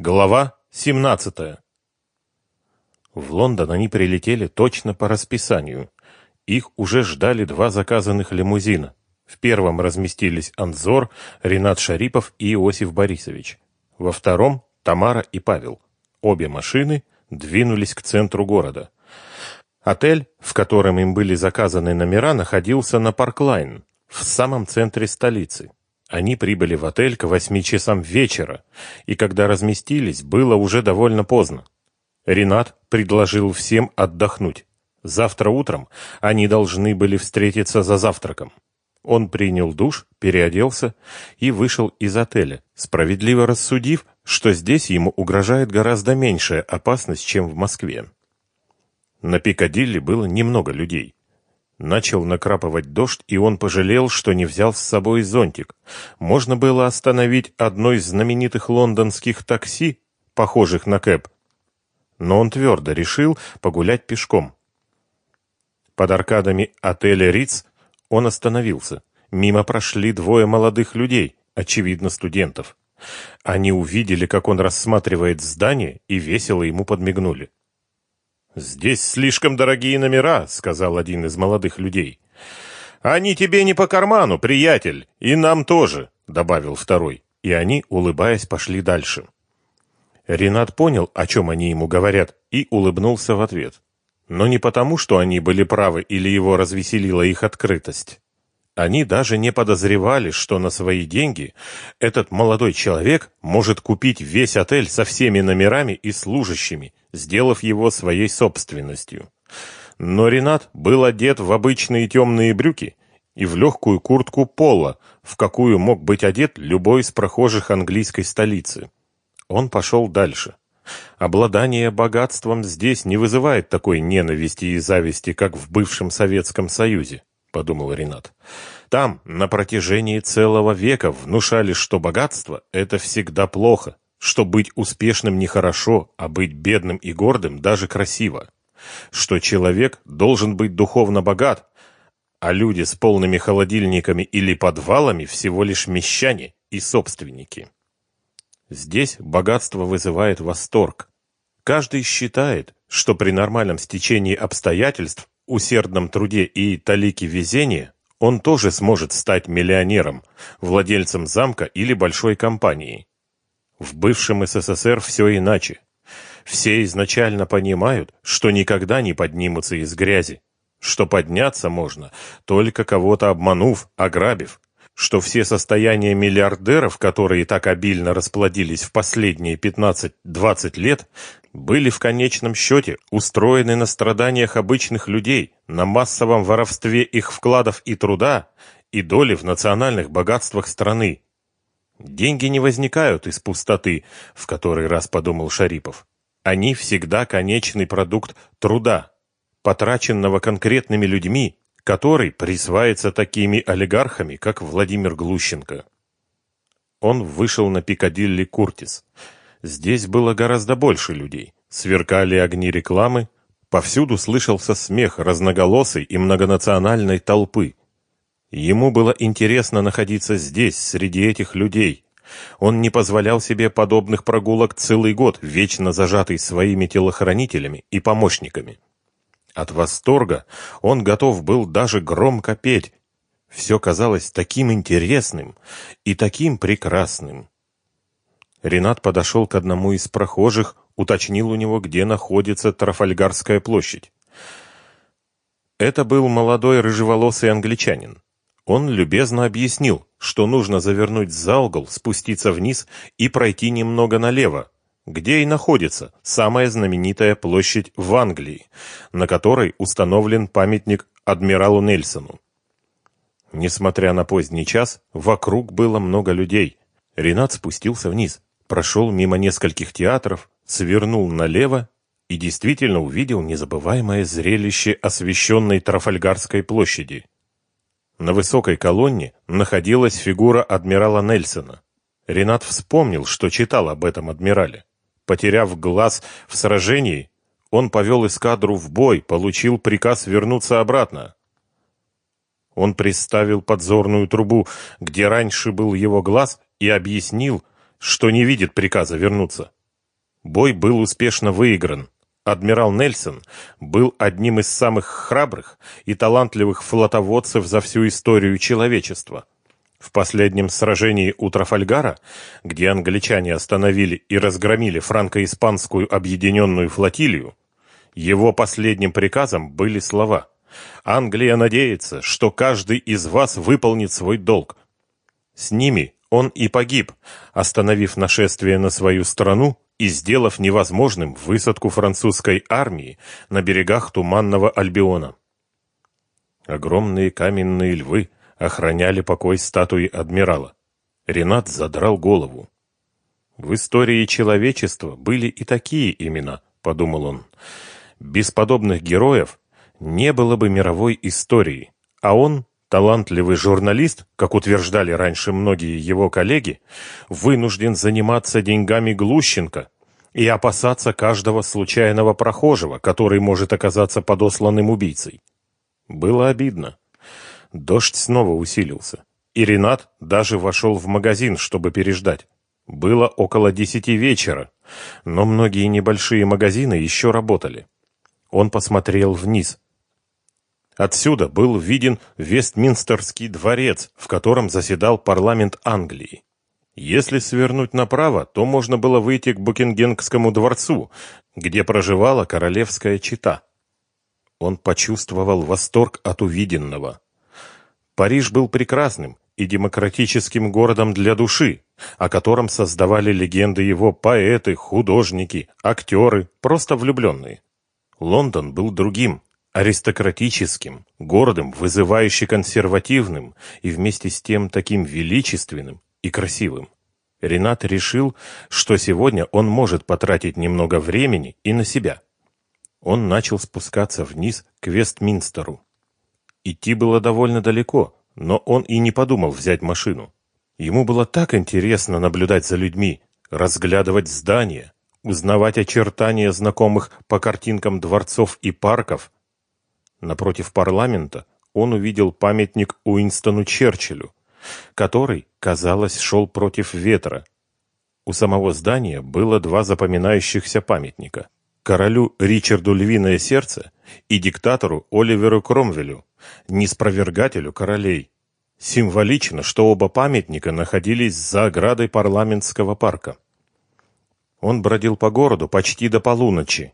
Глава 17. В Лондон они прилетели точно по расписанию. Их уже ждали два заказанных лимузина. В первом разместились Анзор, Ренат Шарипов и Иосиф Борисович. Во втором – Тамара и Павел. Обе машины двинулись к центру города. Отель, в котором им были заказаны номера, находился на Парклайн, в самом центре столицы. Они прибыли в отель к восьми часам вечера, и когда разместились, было уже довольно поздно. Ренат предложил всем отдохнуть. Завтра утром они должны были встретиться за завтраком. Он принял душ, переоделся и вышел из отеля, справедливо рассудив, что здесь ему угрожает гораздо меньшая опасность, чем в Москве. На Пикадилли было немного людей. Начал накрапывать дождь, и он пожалел, что не взял с собой зонтик. Можно было остановить одно из знаменитых лондонских такси, похожих на кэб. Но он твердо решил погулять пешком. Под аркадами отеля «Риц» он остановился. Мимо прошли двое молодых людей, очевидно, студентов. Они увидели, как он рассматривает здание, и весело ему подмигнули. «Здесь слишком дорогие номера», — сказал один из молодых людей. «Они тебе не по карману, приятель, и нам тоже», — добавил второй. И они, улыбаясь, пошли дальше. Ренат понял, о чем они ему говорят, и улыбнулся в ответ. Но не потому, что они были правы или его развеселила их открытость. Они даже не подозревали, что на свои деньги этот молодой человек может купить весь отель со всеми номерами и служащими, сделав его своей собственностью. Но Ренат был одет в обычные темные брюки и в легкую куртку пола, в какую мог быть одет любой из прохожих английской столицы. Он пошел дальше. Обладание богатством здесь не вызывает такой ненависти и зависти, как в бывшем Советском Союзе. — подумал Ренат. «Там на протяжении целого века внушали, что богатство — это всегда плохо, что быть успешным нехорошо, а быть бедным и гордым даже красиво, что человек должен быть духовно богат, а люди с полными холодильниками или подвалами всего лишь мещане и собственники. Здесь богатство вызывает восторг. Каждый считает, что при нормальном стечении обстоятельств усердном труде и талике везения он тоже сможет стать миллионером, владельцем замка или большой компании. В бывшем СССР все иначе. Все изначально понимают, что никогда не поднимутся из грязи, что подняться можно, только кого-то обманув, ограбив, что все состояния миллиардеров, которые так обильно расплодились в последние 15-20 лет, были в конечном счете устроены на страданиях обычных людей, на массовом воровстве их вкладов и труда и доли в национальных богатствах страны. Деньги не возникают из пустоты, в который раз подумал Шарипов. Они всегда конечный продукт труда, потраченного конкретными людьми который присваивается такими олигархами, как Владимир Глущенко. Он вышел на Пикадилли Куртис. Здесь было гораздо больше людей. Сверкали огни рекламы, повсюду слышался смех разноголосой и многонациональной толпы. Ему было интересно находиться здесь, среди этих людей. Он не позволял себе подобных прогулок целый год, вечно зажатый своими телохранителями и помощниками. От восторга он готов был даже громко петь. Все казалось таким интересным и таким прекрасным. Ренат подошел к одному из прохожих, уточнил у него, где находится Трафальгарская площадь. Это был молодой рыжеволосый англичанин. Он любезно объяснил, что нужно завернуть за угол, спуститься вниз и пройти немного налево, где и находится самая знаменитая площадь в Англии, на которой установлен памятник адмиралу Нельсону. Несмотря на поздний час, вокруг было много людей. Ренат спустился вниз, прошел мимо нескольких театров, свернул налево и действительно увидел незабываемое зрелище освещенной Трафальгарской площади. На высокой колонне находилась фигура адмирала Нельсона. Ренат вспомнил, что читал об этом адмирале. Потеряв глаз в сражении, он повел эскадру в бой, получил приказ вернуться обратно. Он приставил подзорную трубу, где раньше был его глаз, и объяснил, что не видит приказа вернуться. Бой был успешно выигран. Адмирал Нельсон был одним из самых храбрых и талантливых флотоводцев за всю историю человечества. В последнем сражении у Трафальгара, где англичане остановили и разгромили франко-испанскую объединенную флотилию, его последним приказом были слова «Англия надеется, что каждый из вас выполнит свой долг». С ними он и погиб, остановив нашествие на свою страну и сделав невозможным высадку французской армии на берегах Туманного Альбиона. Огромные каменные львы охраняли покой статуи адмирала. Ренат задрал голову. В истории человечества были и такие имена, подумал он. Без подобных героев не было бы мировой истории, а он Талантливый журналист, как утверждали раньше многие его коллеги, вынужден заниматься деньгами Глущенко и опасаться каждого случайного прохожего, который может оказаться подосланным убийцей. Было обидно. Дождь снова усилился, и Ренат даже вошел в магазин, чтобы переждать. Было около десяти вечера, но многие небольшие магазины еще работали. Он посмотрел вниз – Отсюда был виден Вестминстерский дворец, в котором заседал парламент Англии. Если свернуть направо, то можно было выйти к Букингемскому дворцу, где проживала королевская чета. Он почувствовал восторг от увиденного. Париж был прекрасным и демократическим городом для души, о котором создавали легенды его поэты, художники, актеры, просто влюбленные. Лондон был другим, аристократическим, гордым, вызывающе консервативным и вместе с тем таким величественным и красивым. Ренат решил, что сегодня он может потратить немного времени и на себя. Он начал спускаться вниз к Вестминстеру. Идти было довольно далеко, но он и не подумал взять машину. Ему было так интересно наблюдать за людьми, разглядывать здания, узнавать очертания знакомых по картинкам дворцов и парков, Напротив парламента он увидел памятник Уинстону Черчиллю, который, казалось, шел против ветра. У самого здания было два запоминающихся памятника – королю Ричарду Львиное Сердце и диктатору Оливеру Кромвелю, неспровергателю королей. Символично, что оба памятника находились за оградой парламентского парка. Он бродил по городу почти до полуночи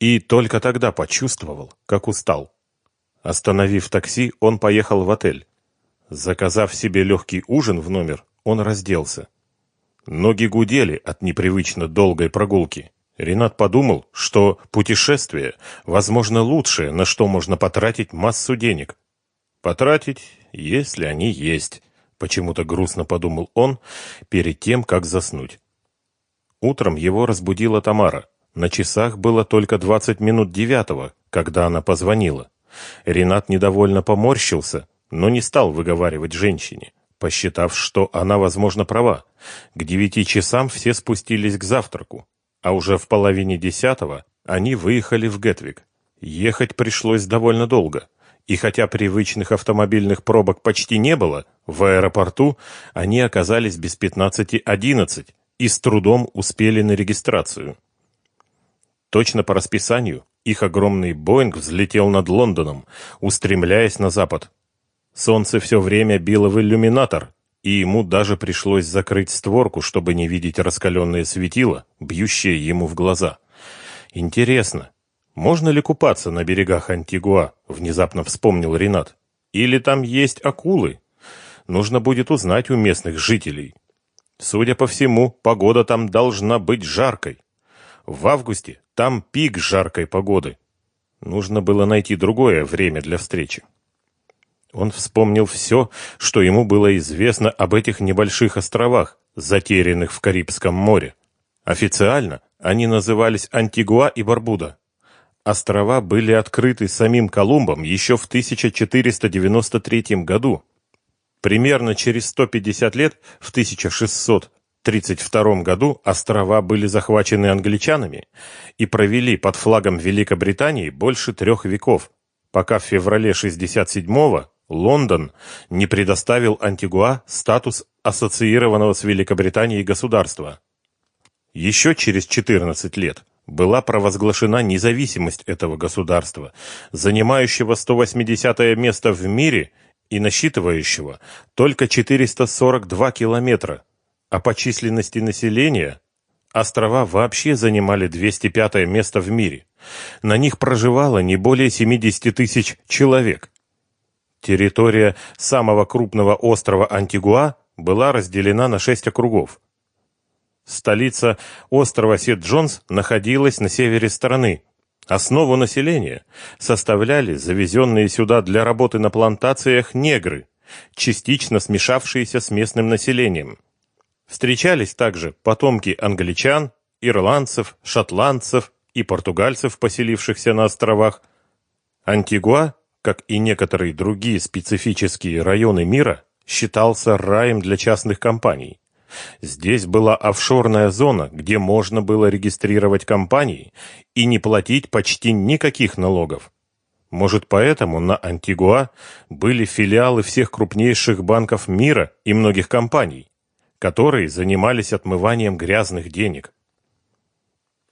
и только тогда почувствовал, как устал. Остановив такси, он поехал в отель. Заказав себе легкий ужин в номер, он разделся. Ноги гудели от непривычно долгой прогулки. Ренат подумал, что путешествие, возможно, лучшее, на что можно потратить массу денег. Потратить, если они есть, почему-то грустно подумал он перед тем, как заснуть. Утром его разбудила Тамара. На часах было только 20 минут девятого, когда она позвонила. Ренат недовольно поморщился, но не стал выговаривать женщине, посчитав, что она, возможно, права. К девяти часам все спустились к завтраку, а уже в половине десятого они выехали в Гетвик. Ехать пришлось довольно долго, и хотя привычных автомобильных пробок почти не было, в аэропорту они оказались без пятнадцати одиннадцать и с трудом успели на регистрацию. Точно по расписанию их огромный Боинг взлетел над Лондоном, устремляясь на запад. Солнце все время било в иллюминатор, и ему даже пришлось закрыть створку, чтобы не видеть раскаленные светила, бьющие ему в глаза. Интересно, можно ли купаться на берегах Антигуа? Внезапно вспомнил Ренат. Или там есть акулы? Нужно будет узнать у местных жителей. Судя по всему, погода там должна быть жаркой. В августе там пик жаркой погоды. Нужно было найти другое время для встречи. Он вспомнил все, что ему было известно об этих небольших островах, затерянных в Карибском море. Официально они назывались Антигуа и Барбуда. Острова были открыты самим Колумбом еще в 1493 году. Примерно через 150 лет, в 1600 1932 году острова были захвачены англичанами и провели под флагом Великобритании больше трех веков, пока в феврале 67-го Лондон не предоставил Антигуа статус ассоциированного с Великобританией государства. Еще через 14 лет была провозглашена независимость этого государства, занимающего 180 место в мире и насчитывающего только 442 километра, а по численности населения острова вообще занимали 205 место в мире. На них проживало не более 70 тысяч человек. Территория самого крупного острова Антигуа была разделена на шесть округов. Столица острова Сет-Джонс находилась на севере страны. Основу населения составляли завезенные сюда для работы на плантациях негры, частично смешавшиеся с местным населением. Встречались также потомки англичан, ирландцев, шотландцев и португальцев, поселившихся на островах. Антигуа, как и некоторые другие специфические районы мира, считался раем для частных компаний. Здесь была офшорная зона, где можно было регистрировать компании и не платить почти никаких налогов. Может, поэтому на Антигуа были филиалы всех крупнейших банков мира и многих компаний, которые занимались отмыванием грязных денег.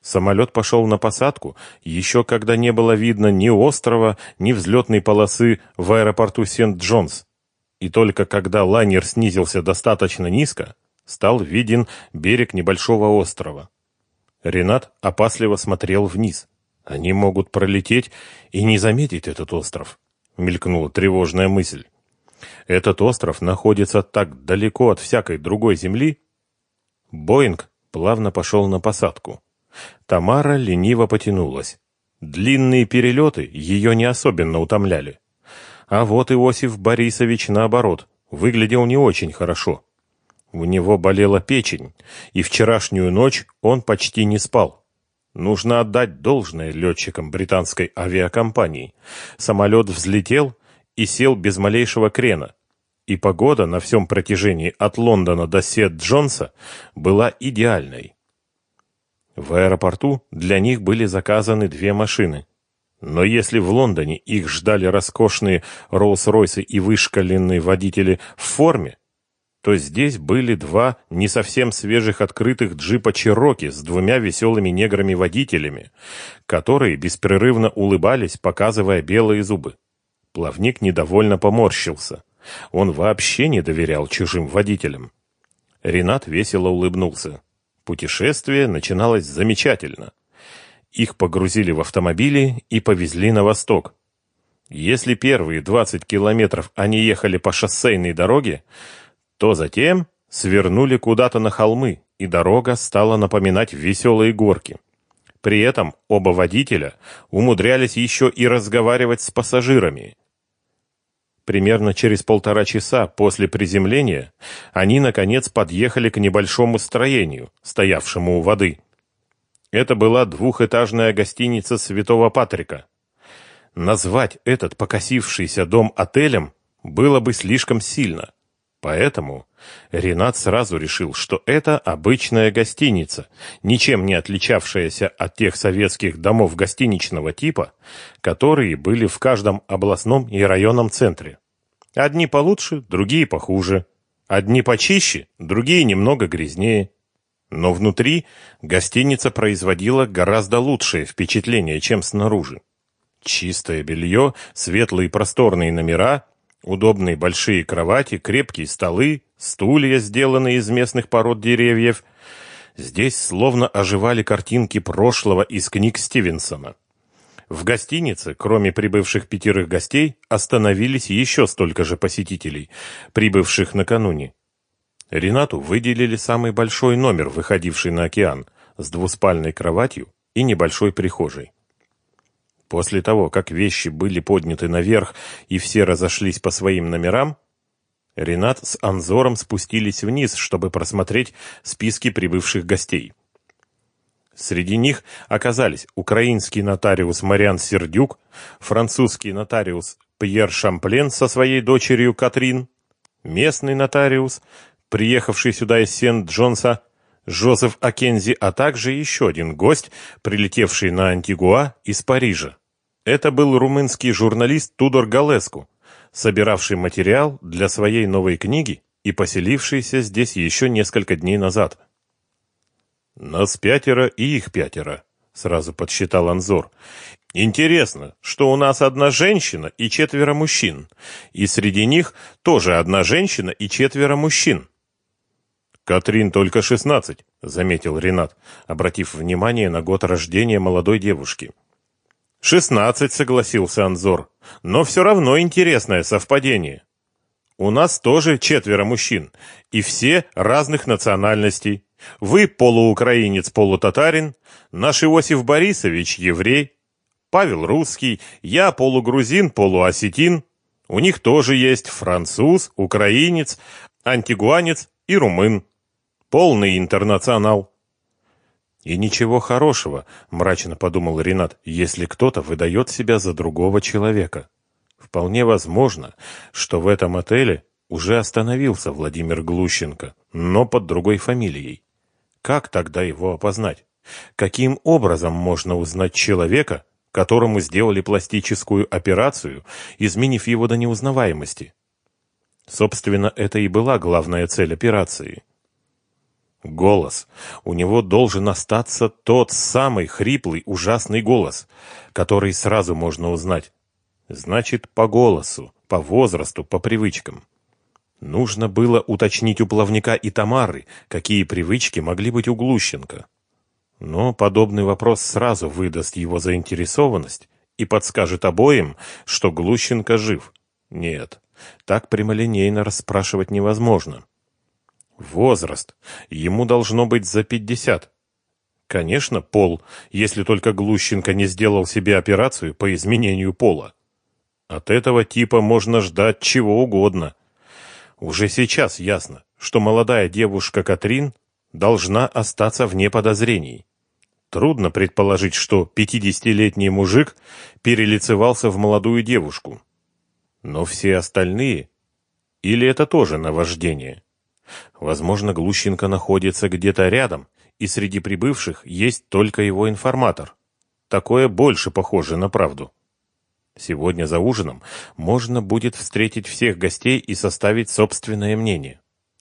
Самолет пошел на посадку, еще когда не было видно ни острова, ни взлетной полосы в аэропорту Сент-Джонс. И только когда лайнер снизился достаточно низко, стал виден берег небольшого острова. Ренат опасливо смотрел вниз. Они могут пролететь и не заметить этот остров, мелькнула тревожная мысль. Этот остров находится так далеко от всякой другой земли. Боинг плавно пошел на посадку. Тамара лениво потянулась. Длинные перелеты ее не особенно утомляли. А вот Иосиф Борисович, наоборот, выглядел не очень хорошо. У него болела печень, и вчерашнюю ночь он почти не спал. Нужно отдать должное летчикам британской авиакомпании. Самолет взлетел и сел без малейшего крена. И погода на всем протяжении от Лондона до Сет-Джонса была идеальной. В аэропорту для них были заказаны две машины. Но если в Лондоне их ждали роскошные Роллс-Ройсы и вышкаленные водители в форме, то здесь были два не совсем свежих открытых джипа Чироки с двумя веселыми неграми-водителями, которые беспрерывно улыбались, показывая белые зубы. Плавник недовольно поморщился. Он вообще не доверял чужим водителям. Ренат весело улыбнулся. Путешествие начиналось замечательно. Их погрузили в автомобили и повезли на восток. Если первые 20 километров они ехали по шоссейной дороге, то затем свернули куда-то на холмы, и дорога стала напоминать веселые горки. При этом оба водителя умудрялись еще и разговаривать с пассажирами. Примерно через полтора часа после приземления они, наконец, подъехали к небольшому строению, стоявшему у воды. Это была двухэтажная гостиница Святого Патрика. Назвать этот покосившийся дом отелем было бы слишком сильно – Поэтому Ренат сразу решил, что это обычная гостиница, ничем не отличавшаяся от тех советских домов гостиничного типа, которые были в каждом областном и районном центре. Одни получше, другие похуже. Одни почище, другие немного грязнее. Но внутри гостиница производила гораздо лучшее впечатление, чем снаружи. Чистое белье, светлые просторные номера, Удобные большие кровати, крепкие столы, стулья, сделанные из местных пород деревьев. Здесь словно оживали картинки прошлого из книг Стивенсона. В гостинице, кроме прибывших пятерых гостей, остановились еще столько же посетителей, прибывших накануне. Ренату выделили самый большой номер, выходивший на океан, с двуспальной кроватью и небольшой прихожей. После того, как вещи были подняты наверх и все разошлись по своим номерам, Ренат с Анзором спустились вниз, чтобы просмотреть списки прибывших гостей. Среди них оказались украинский нотариус Мариан Сердюк, французский нотариус Пьер Шамплен со своей дочерью Катрин, местный нотариус, приехавший сюда из Сент-Джонса, Жозеф Акензи, а также еще один гость, прилетевший на Антигуа из Парижа. Это был румынский журналист Тудор Галеску, собиравший материал для своей новой книги и поселившийся здесь еще несколько дней назад. Нас пятеро и их пятеро, сразу подсчитал Анзор. Интересно, что у нас одна женщина и четверо мужчин, и среди них тоже одна женщина и четверо мужчин. Катрин только шестнадцать, заметил Ренат, обратив внимание на год рождения молодой девушки. «Шестнадцать», — согласился Анзор. «Но все равно интересное совпадение. У нас тоже четверо мужчин, и все разных национальностей. Вы полуукраинец, полутатарин, наш Иосиф Борисович еврей, Павел русский, я полугрузин, полуосетин. У них тоже есть француз, украинец, антигуанец и румын. Полный интернационал. И ничего хорошего, мрачно подумал Ренат, если кто-то выдает себя за другого человека. Вполне возможно, что в этом отеле уже остановился Владимир Глущенко, но под другой фамилией. Как тогда его опознать? Каким образом можно узнать человека, которому сделали пластическую операцию, изменив его до неузнаваемости? Собственно, это и была главная цель операции – Голос. У него должен остаться тот самый хриплый, ужасный голос, который сразу можно узнать. Значит, по голосу, по возрасту, по привычкам. Нужно было уточнить у плавника и Тамары, какие привычки могли быть у Глущенко. Но подобный вопрос сразу выдаст его заинтересованность и подскажет обоим, что Глущенко жив. Нет, так прямолинейно расспрашивать невозможно. Возраст. Ему должно быть за пятьдесят. Конечно, пол, если только Глущенко не сделал себе операцию по изменению пола. От этого типа можно ждать чего угодно. Уже сейчас ясно, что молодая девушка Катрин должна остаться вне подозрений. Трудно предположить, что пятидесятилетний мужик перелицевался в молодую девушку. Но все остальные... Или это тоже наваждение? Возможно, Глущенко находится где-то рядом, и среди прибывших есть только его информатор. Такое больше похоже на правду. Сегодня за ужином можно будет встретить всех гостей и составить собственное мнение.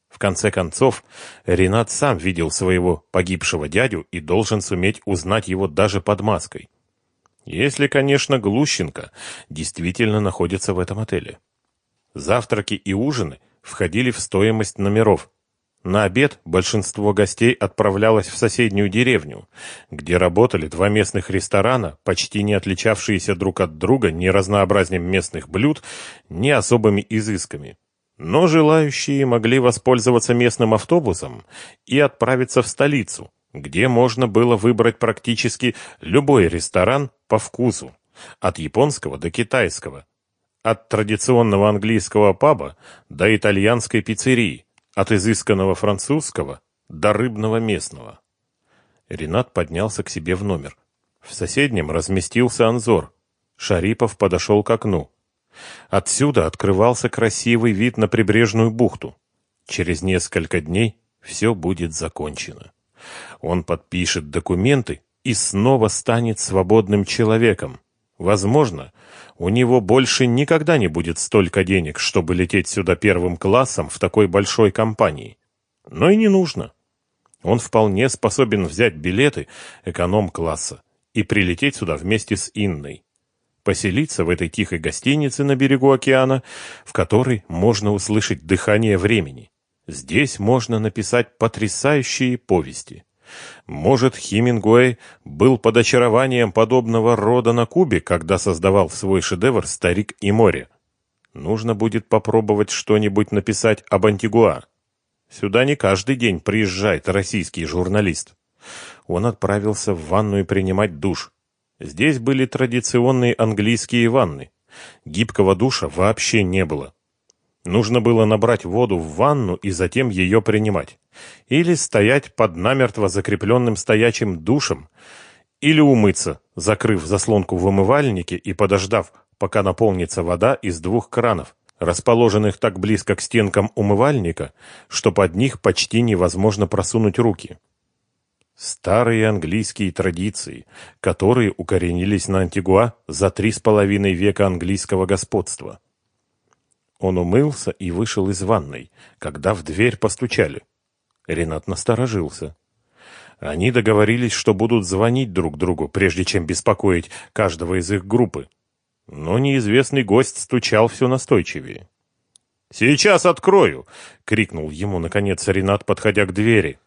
В конце концов, Ренат сам видел своего погибшего дядю и должен суметь узнать его даже под маской. Если, конечно, Глущенко действительно находится в этом отеле. Завтраки и ужины – входили в стоимость номеров. На обед большинство гостей отправлялось в соседнюю деревню, где работали два местных ресторана, почти не отличавшиеся друг от друга ни разнообразием местных блюд, ни особыми изысками. Но желающие могли воспользоваться местным автобусом и отправиться в столицу, где можно было выбрать практически любой ресторан по вкусу, от японского до китайского, от традиционного английского паба до итальянской пиццерии, от изысканного французского до рыбного местного. Ренат поднялся к себе в номер. В соседнем разместился Анзор. Шарипов подошел к окну. Отсюда открывался красивый вид на прибрежную бухту. Через несколько дней все будет закончено. Он подпишет документы и снова станет свободным человеком. Возможно, у него больше никогда не будет столько денег, чтобы лететь сюда первым классом в такой большой компании. Но и не нужно. Он вполне способен взять билеты эконом-класса и прилететь сюда вместе с Инной. Поселиться в этой тихой гостинице на берегу океана, в которой можно услышать дыхание времени. Здесь можно написать потрясающие повести. Может, Хемингуэй был под очарованием подобного рода на Кубе, когда создавал свой шедевр «Старик и море». Нужно будет попробовать что-нибудь написать об Антигуа. Сюда не каждый день приезжает российский журналист. Он отправился в ванную принимать душ. Здесь были традиционные английские ванны. Гибкого душа вообще не было. Нужно было набрать воду в ванну и затем ее принимать. Или стоять под намертво закрепленным стоячим душем, или умыться, закрыв заслонку в умывальнике и подождав, пока наполнится вода из двух кранов, расположенных так близко к стенкам умывальника, что под них почти невозможно просунуть руки. Старые английские традиции, которые укоренились на Антигуа за три с половиной века английского господства. Он умылся и вышел из ванной, когда в дверь постучали. Ренат насторожился. Они договорились, что будут звонить друг другу, прежде чем беспокоить каждого из их группы. Но неизвестный гость стучал все настойчивее. «Сейчас открою!» — крикнул ему, наконец, Ренат, подходя к двери.